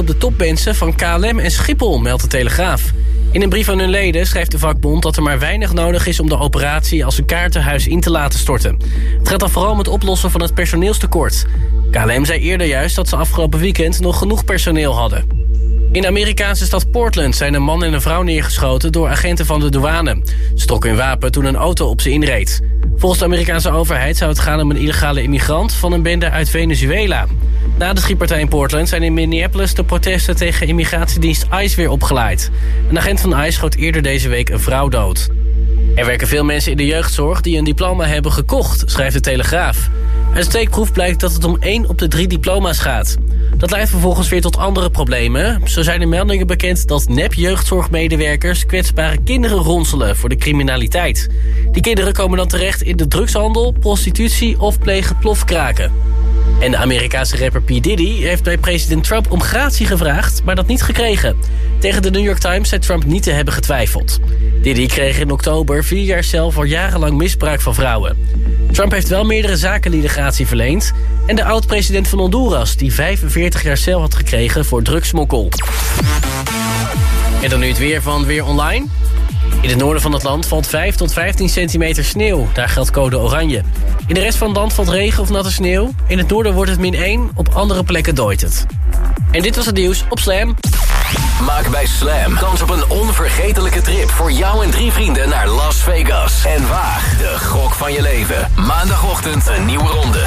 op de topbensen van KLM en Schiphol, meldt de Telegraaf. In een brief aan hun leden schrijft de vakbond dat er maar weinig nodig is... om de operatie als een kaartenhuis in te laten storten. Het gaat dan vooral om het oplossen van het personeelstekort. KLM zei eerder juist dat ze afgelopen weekend nog genoeg personeel hadden. In de Amerikaanse stad Portland zijn een man en een vrouw neergeschoten... door agenten van de douane. Trokken hun wapen toen een auto op ze inreed. Volgens de Amerikaanse overheid zou het gaan om een illegale immigrant... van een bende uit Venezuela. Na de schietpartij in Portland zijn in Minneapolis... de protesten tegen immigratiedienst ICE weer opgeleid. Een agent van ICE schoot eerder deze week een vrouw dood. Er werken veel mensen in de jeugdzorg die een diploma hebben gekocht, schrijft de Telegraaf. Uit steekproef blijkt dat het om één op de drie diploma's gaat. Dat leidt vervolgens weer tot andere problemen. Zo zijn er meldingen bekend dat nep-jeugdzorgmedewerkers... kwetsbare kinderen ronselen voor de criminaliteit. Die kinderen komen dan terecht in de drugshandel, prostitutie of plegen plofkraken. En de Amerikaanse rapper P. Diddy heeft bij president Trump om gratie gevraagd... maar dat niet gekregen. Tegen de New York Times zei Trump niet te hebben getwijfeld. Diddy kreeg in oktober vier jaar cel voor jarenlang misbruik van vrouwen. Trump heeft wel meerdere zakenlieden gratie verleend... en de oud-president van Honduras, die 45 jaar cel had gekregen voor drugsmokkel. En dan nu het weer van Weer Online. In het noorden van het land valt 5 tot 15 centimeter sneeuw. Daar geldt code oranje. In de rest van het land valt regen of natte sneeuw. In het noorden wordt het min 1, op andere plekken dooit het. En dit was het nieuws op Slam. Maak bij Slam kans op een onvergetelijke trip voor jou en drie vrienden naar Las Vegas. En waag de gok van je leven. Maandagochtend een nieuwe ronde.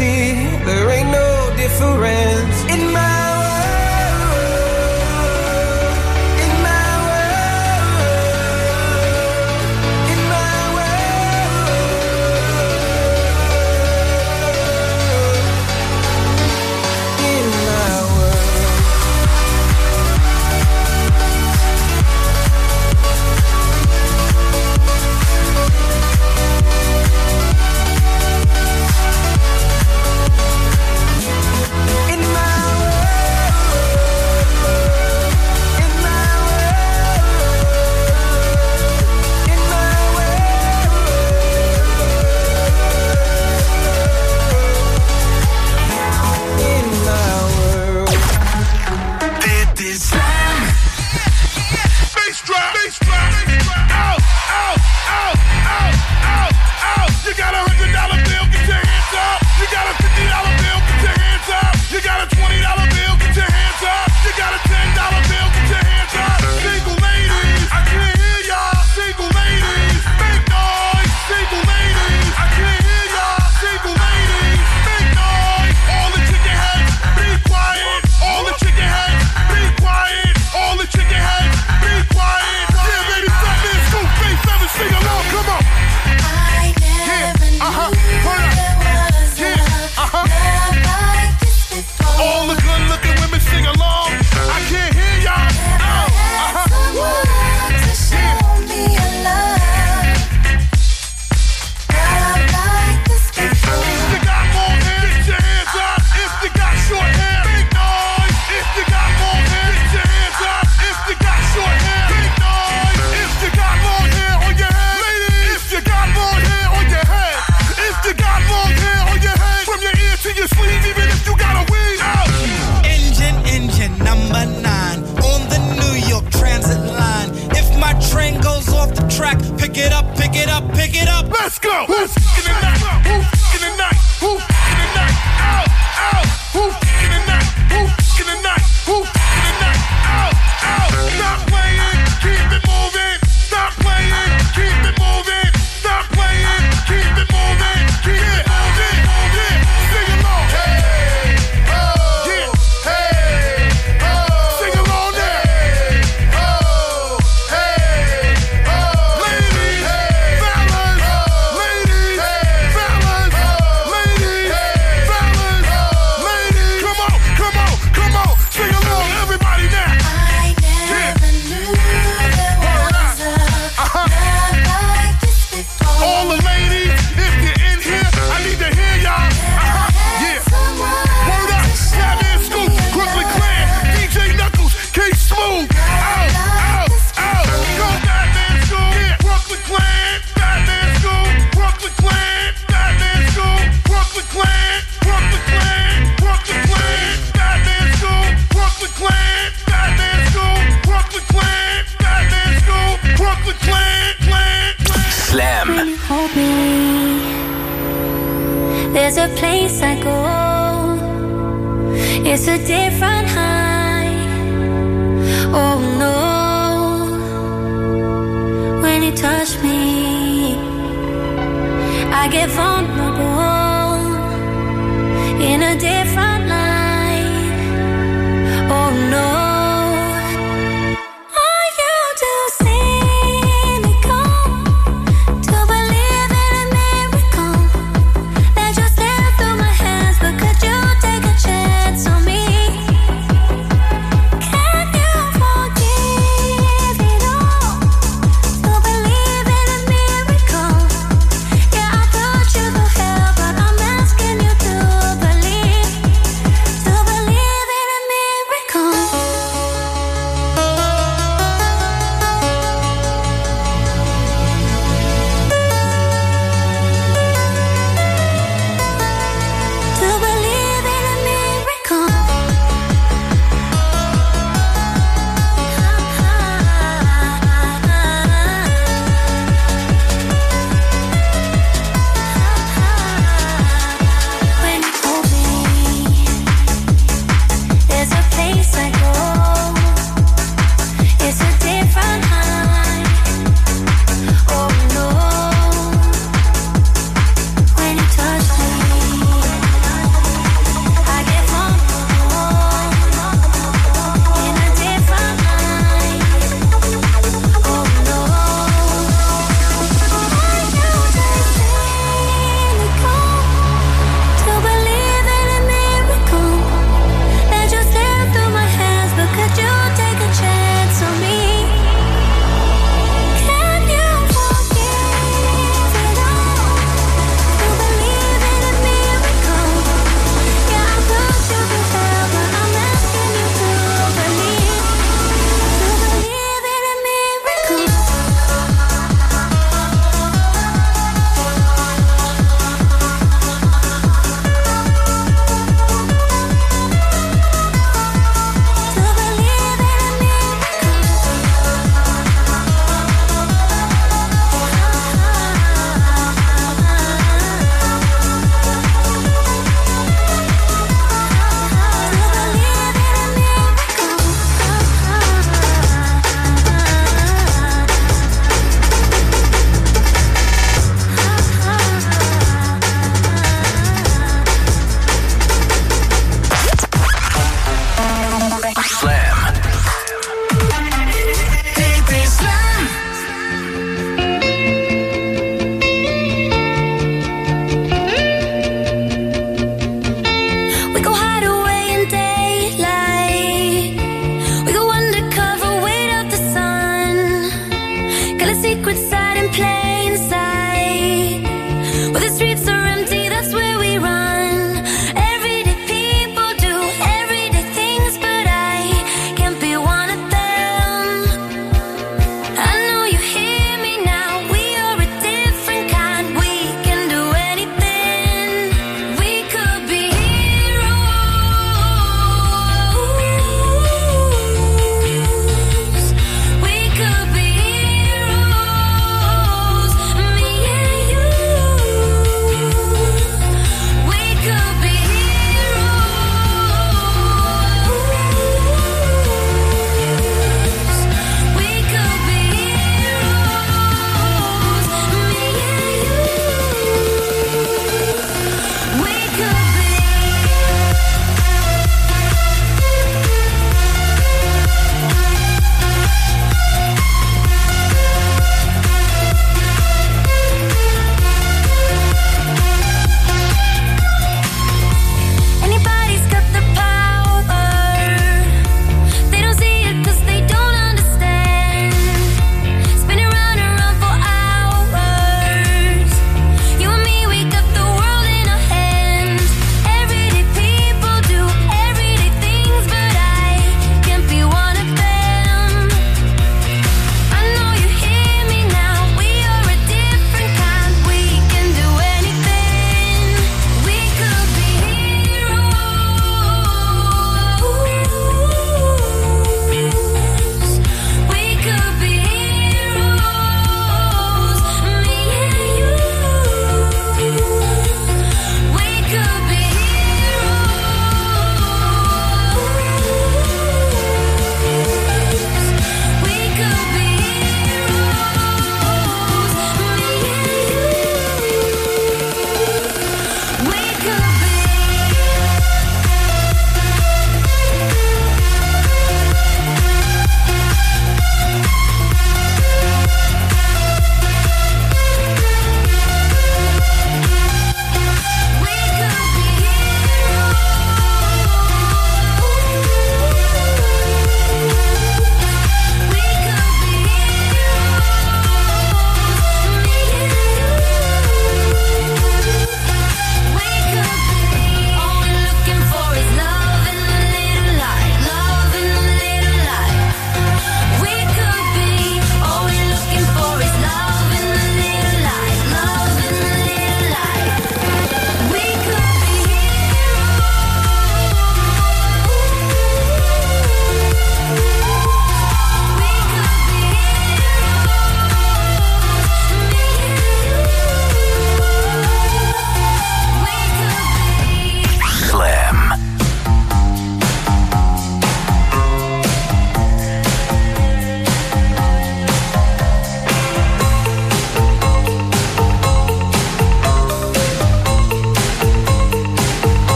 see. There ain't no difference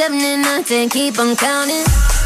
seven, and nine, ten. Keep on counting.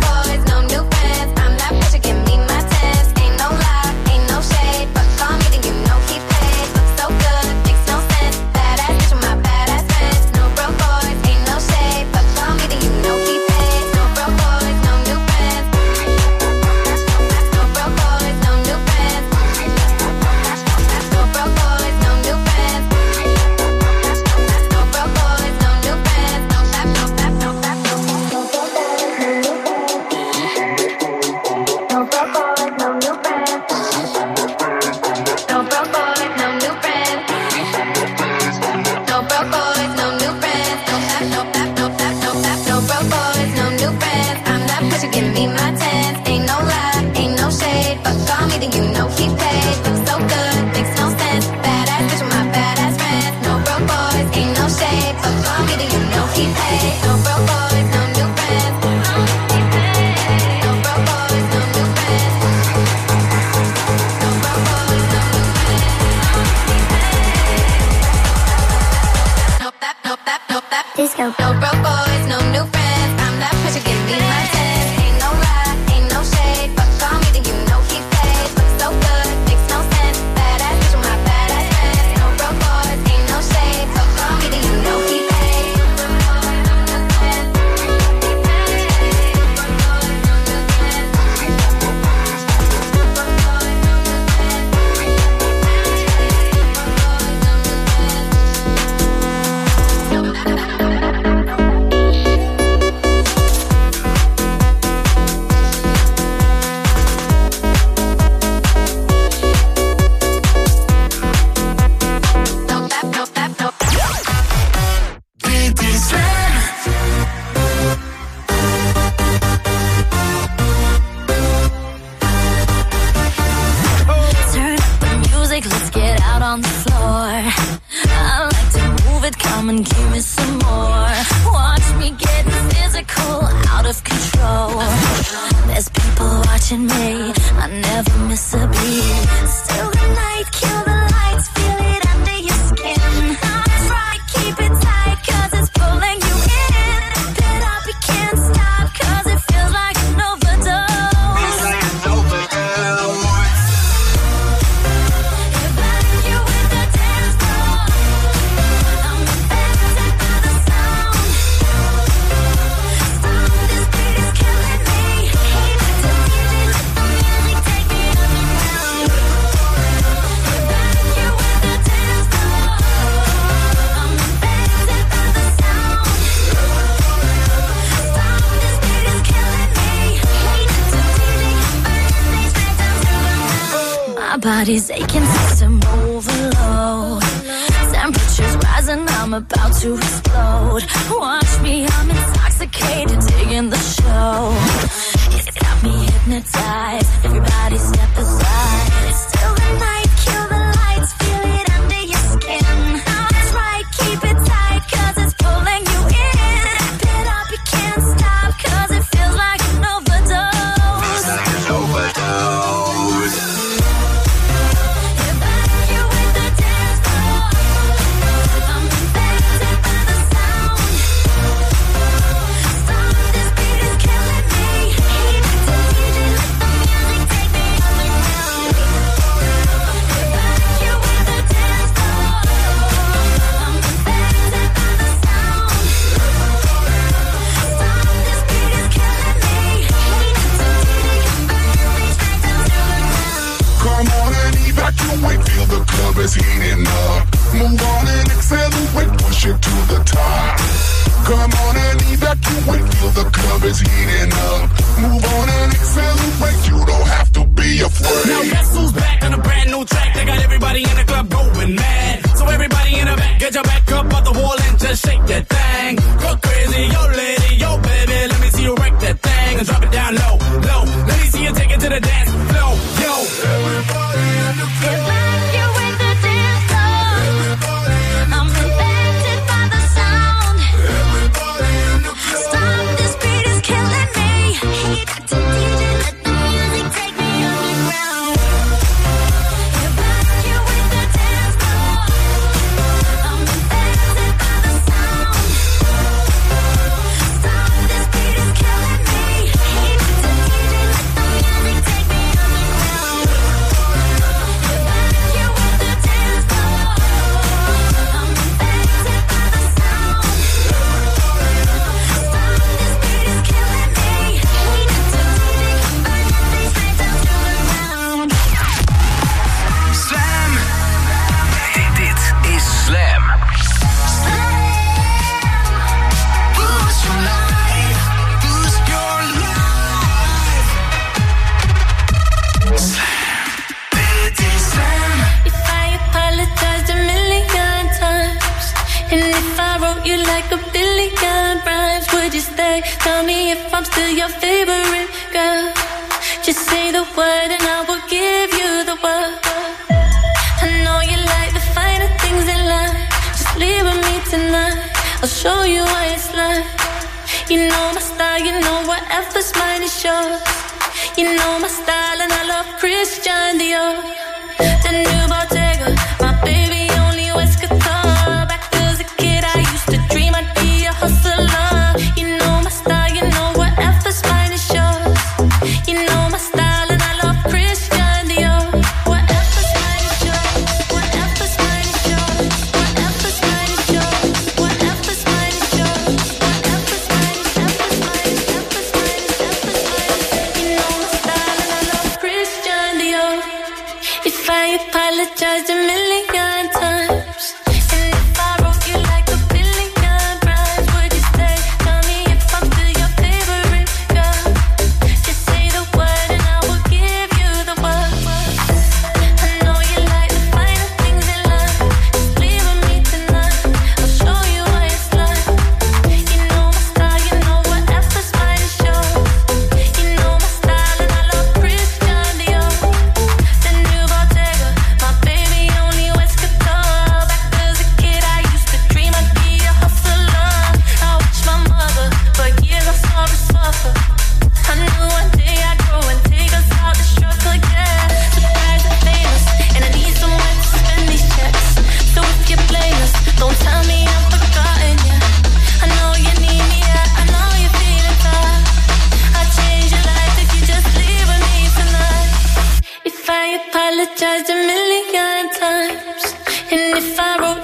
boys, no new you like a billion rhymes. Would you stay? Tell me if I'm still your favorite girl. Just say the word and I will give you the world. I know you like the finer things in life. Just leave with me tonight. I'll show you why it's like. You know my style, you know whatever's mine is yours. You know my style and I love Christian Dior. The new bottle. Apologize a million times, and if I wrote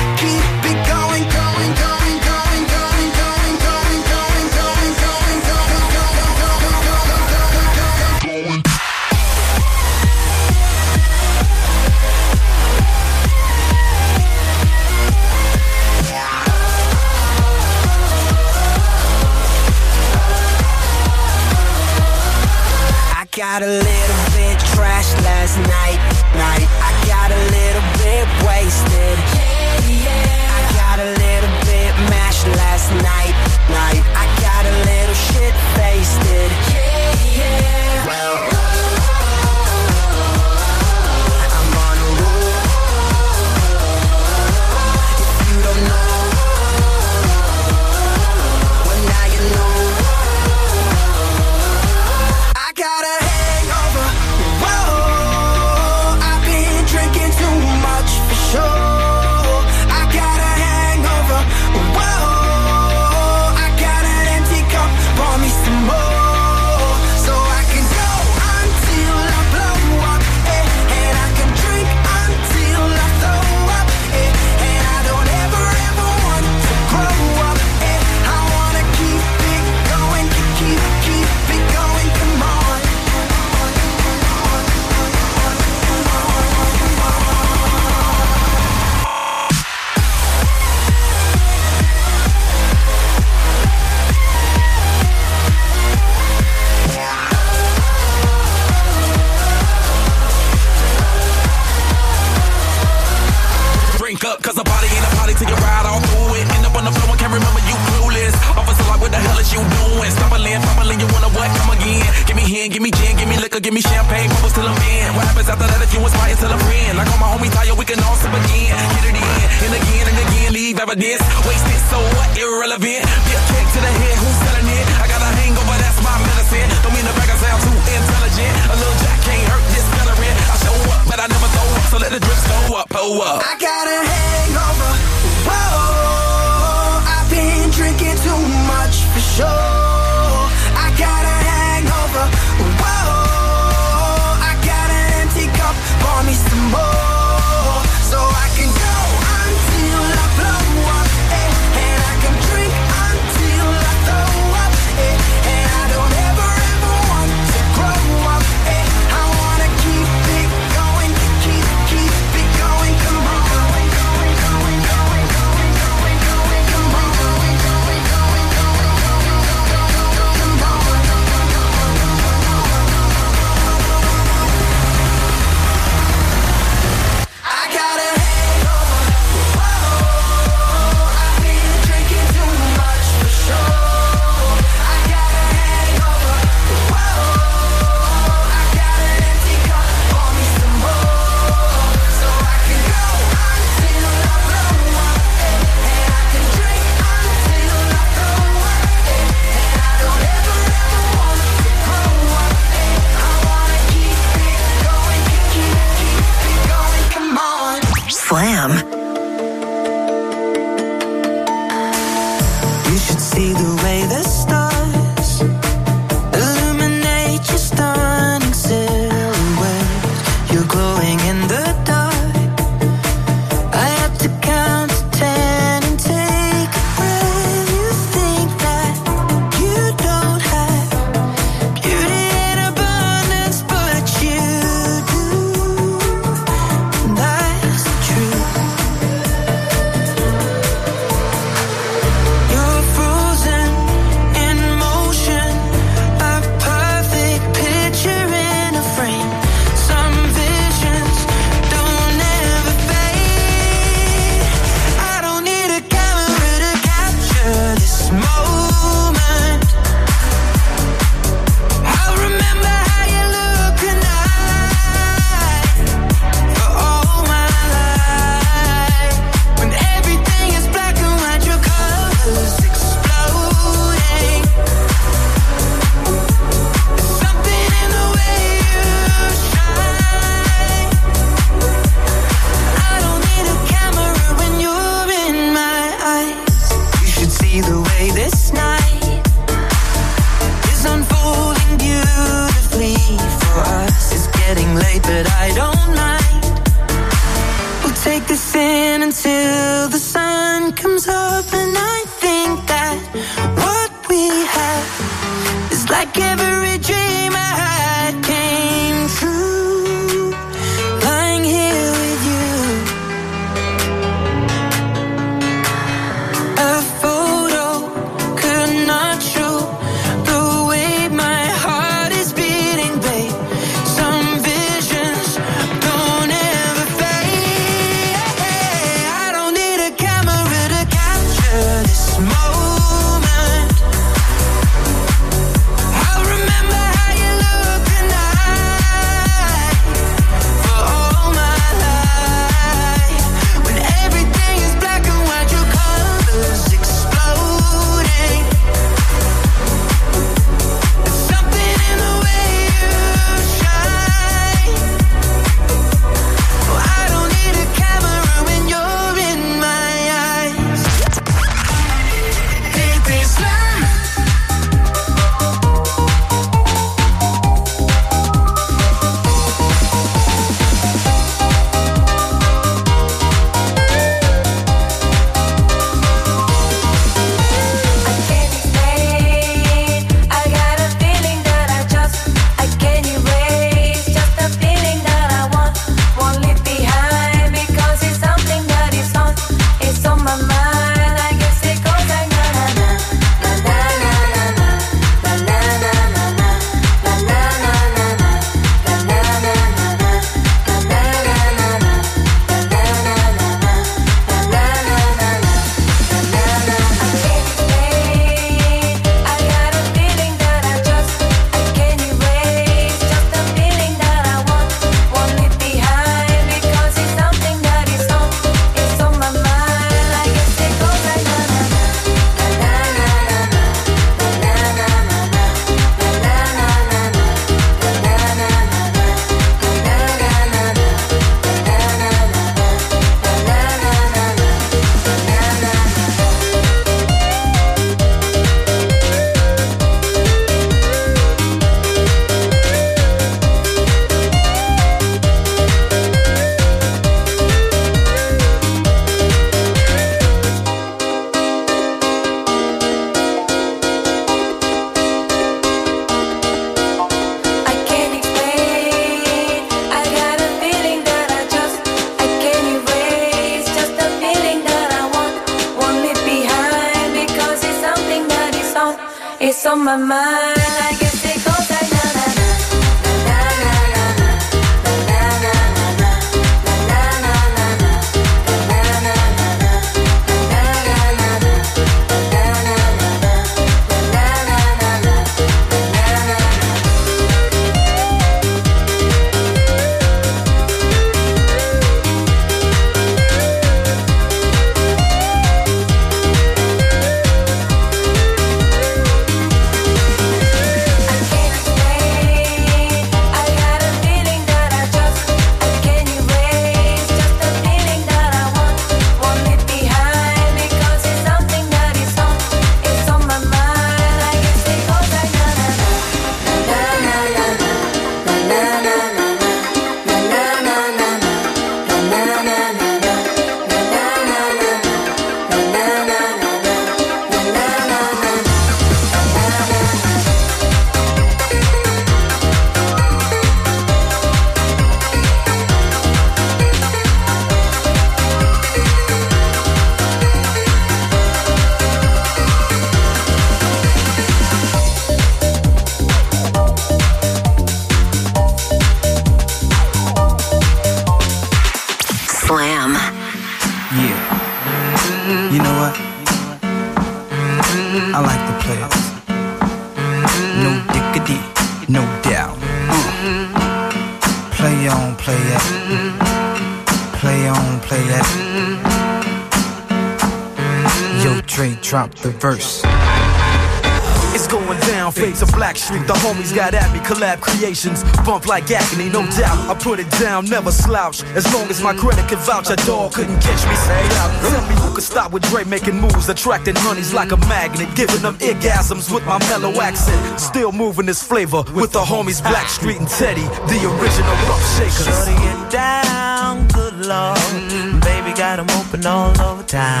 Street. The homies got at me, collab creations. Bump like agony, no doubt. I put it down, never slouch. As long as my credit can vouch, a dog couldn't catch me. Say out. Tell me who could stop with Dre making moves, attracting honeys like a magnet, giving them orgasms with my mellow accent. Still moving this flavor with the homies Blackstreet and Teddy, the original rough shakers. Shorty get down, good lord. Got 'em open all over town.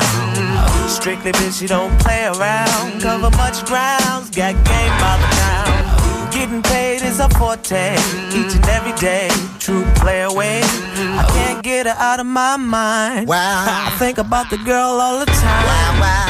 Strictly bitch, you don't play around. Cover much grounds, got game by the town. Getting paid is a forte, each and every day. True play away. I can't get her out of my mind. Wow. I think about the girl all the time. Wow, wow.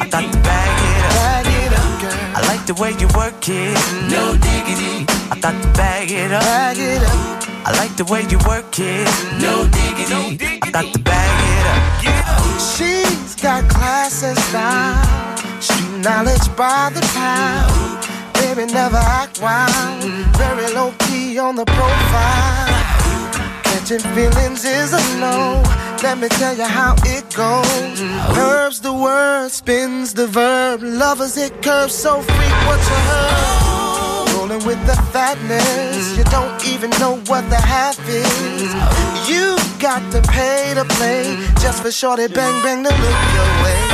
I got to bag it up. Bag it up, girl. I like the way you work it, no diggity. I thought to bag it up. Bag it up. I like the way you work it, no diggity. I thought to bag it up. She's got class and style, street knowledge by the pound. Baby, never act wild, very low key on the profile. Catching feelings is a no. Let me tell you how it goes. Curves the word, spins the verb. Lovers it curves so heard. Rolling with the fatness, you don't even know what the half is. You got to pay to play just for shorty bang bang to look your way.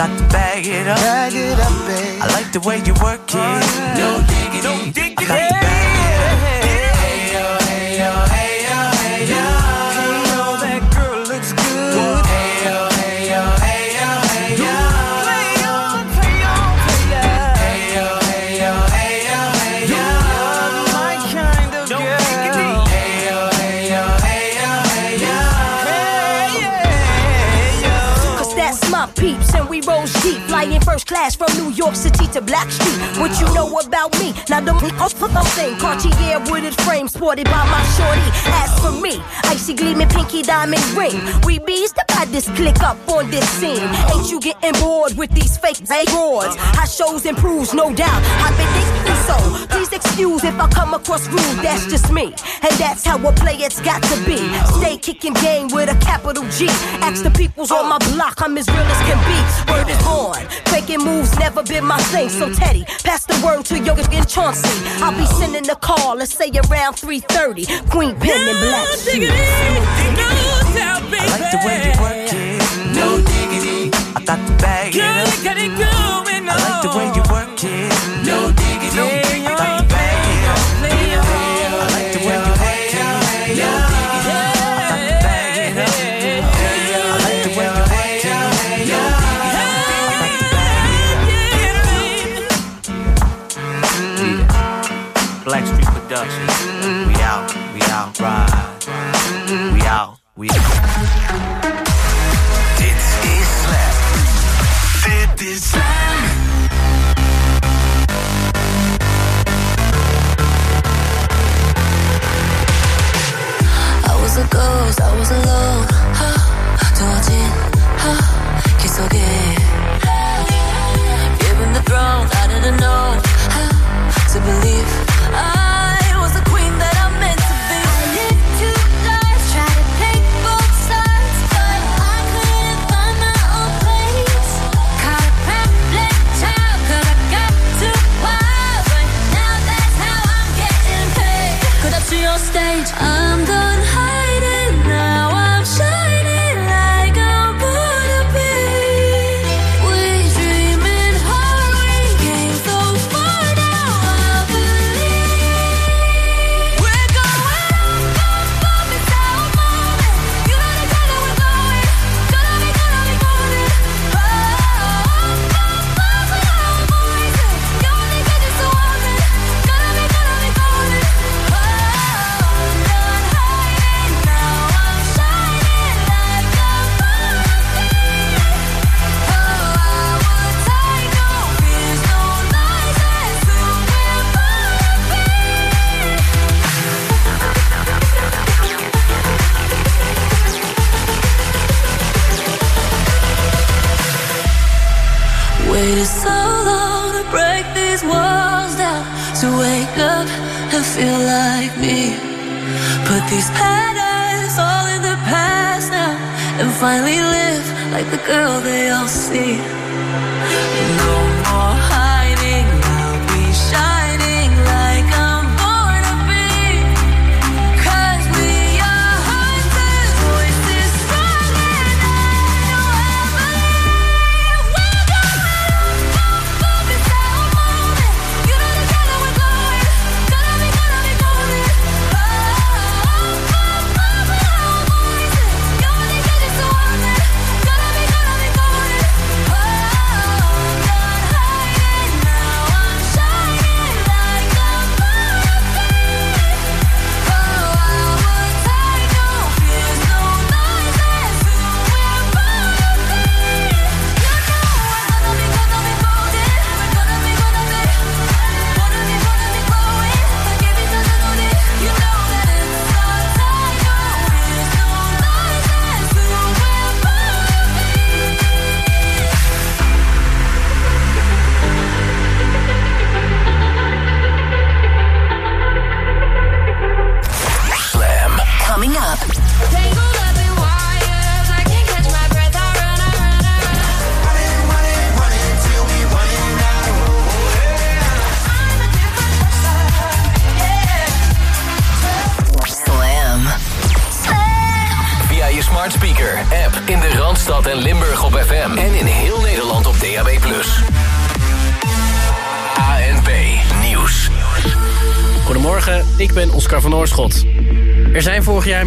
I to bag it up. Bag it up, babe. I like the way you work it, no diggity. I got to bag it first class from New York City to Blackstreet. What you know about me? Now the thing, Cartier wooded frame sported by my shorty. As for me, icy gleaming pinky diamond ring. We bees to buy this click up on this scene. Ain't you getting bored with these fake broads? How shows improves, no doubt. I've been thinking so please excuse if I come across rude, that's just me. And that's how I play it's got to be. Stay kicking game with a capital G. Ask the peoples on my block, I'm as real as can be. Word is born. Faking moves never been my thing. So Teddy, pass the word to Yoga and Chauncey. I'll be sending a call, let's say around 3:30. Queen Pen no and Black. Diggity. I like the way you work it. No diggity. I got the bag. Girl, you got it good.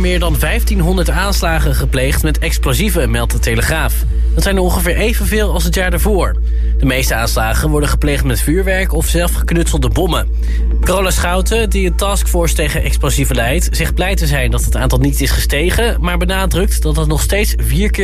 meer dan 1500 aanslagen gepleegd met explosieven, meldt de Telegraaf. Dat zijn er ongeveer evenveel als het jaar daarvoor. De meeste aanslagen worden gepleegd met vuurwerk of zelfgeknutselde bommen. Carola Schouten, die een taskforce tegen explosieven leidt... zegt blij te zijn dat het aantal niet is gestegen... maar benadrukt dat het nog steeds vier keer